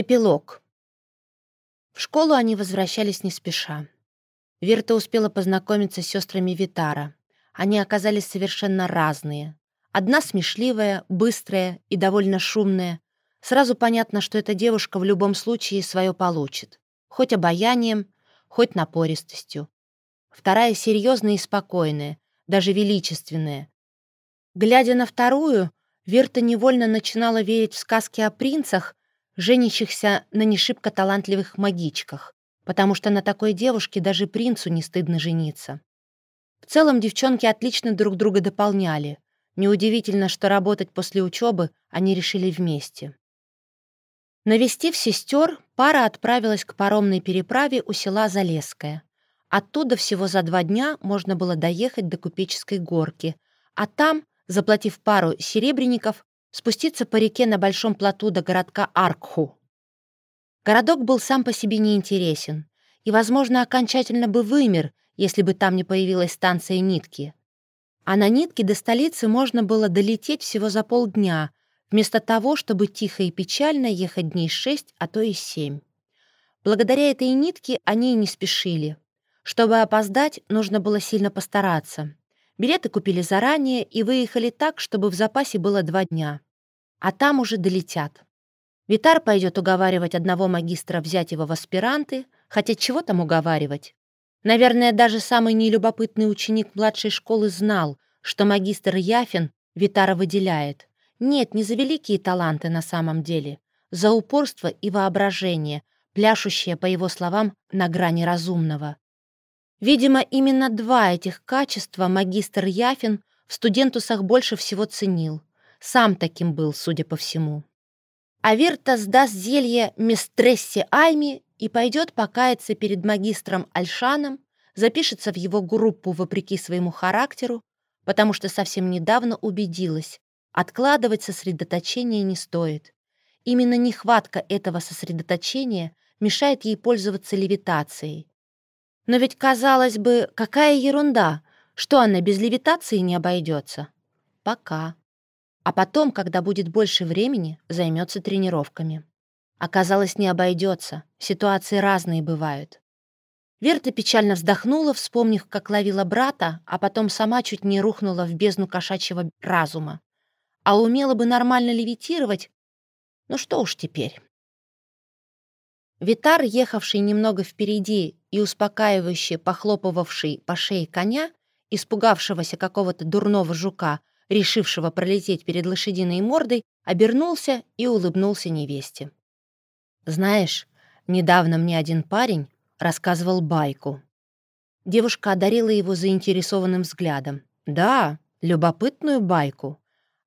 Эпилог. В школу они возвращались не спеша. Верта успела познакомиться с сестрами Витара. Они оказались совершенно разные. Одна смешливая, быстрая и довольно шумная. Сразу понятно, что эта девушка в любом случае свое получит. Хоть обаянием, хоть напористостью. Вторая серьезная и спокойная, даже величественная. Глядя на вторую, Верта невольно начинала верить в сказки о принцах, женящихся на нешибко талантливых магичках, потому что на такой девушке даже принцу не стыдно жениться. В целом девчонки отлично друг друга дополняли. Неудивительно, что работать после учебы они решили вместе. Навестив сестер, пара отправилась к паромной переправе у села Залесское. Оттуда всего за два дня можно было доехать до Купеческой горки, а там, заплатив пару серебряников, спуститься по реке на большом плоту до городка Аркху. Городок был сам по себе неинтересен и, возможно, окончательно бы вымер, если бы там не появилась станция Нитки. А на Нитке до столицы можно было долететь всего за полдня, вместо того, чтобы тихо и печально ехать дней шесть, а то и семь. Благодаря этой нитке они и не спешили. Чтобы опоздать, нужно было сильно постараться. Билеты купили заранее и выехали так, чтобы в запасе было два дня. А там уже долетят. Витар пойдет уговаривать одного магистра взять его в аспиранты, хотя чего там уговаривать? Наверное, даже самый нелюбопытный ученик младшей школы знал, что магистр Яфин Витара выделяет. Нет, не за великие таланты на самом деле, за упорство и воображение, пляшущее, по его словам, на грани разумного. Видимо, именно два этих качества магистр Яфин в студентусах больше всего ценил. Сам таким был, судя по всему. Аверта сдаст зелье мистрессе Айми и пойдет покаяться перед магистром Альшаном, запишется в его группу вопреки своему характеру, потому что совсем недавно убедилась, откладывать сосредоточение не стоит. Именно нехватка этого сосредоточения мешает ей пользоваться левитацией. Но ведь, казалось бы, какая ерунда, что она без левитации не обойдется. Пока. А потом, когда будет больше времени, займется тренировками. Оказалось, не обойдется. Ситуации разные бывают. Верта печально вздохнула, вспомнив, как ловила брата, а потом сама чуть не рухнула в бездну кошачьего разума. А умела бы нормально левитировать, ну что уж теперь. Витар, ехавший немного впереди и успокаивающе похлопывавший по шее коня, испугавшегося какого-то дурного жука, решившего пролететь перед лошадиной мордой, обернулся и улыбнулся невесте. «Знаешь, недавно мне один парень рассказывал байку». Девушка одарила его заинтересованным взглядом. «Да, любопытную байку.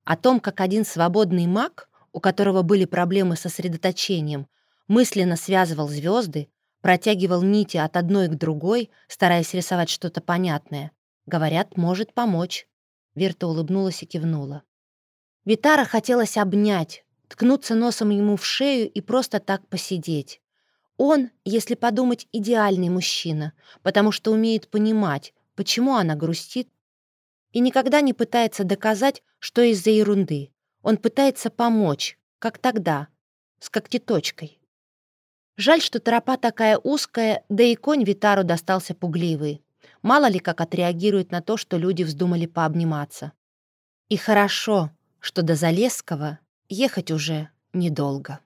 О том, как один свободный маг, у которого были проблемы со сосредоточением, мысленно связывал звезды, протягивал нити от одной к другой, стараясь рисовать что-то понятное. Говорят, может помочь. Верта улыбнулась и кивнула. Витара хотелось обнять, ткнуться носом ему в шею и просто так посидеть. Он, если подумать, идеальный мужчина, потому что умеет понимать, почему она грустит, и никогда не пытается доказать, что из-за ерунды. Он пытается помочь, как тогда, с когтеточкой. Жаль, что тропа такая узкая, да и конь Витару достался пугливый. Мало ли как отреагирует на то, что люди вздумали пообниматься. И хорошо, что до Залесского ехать уже недолго.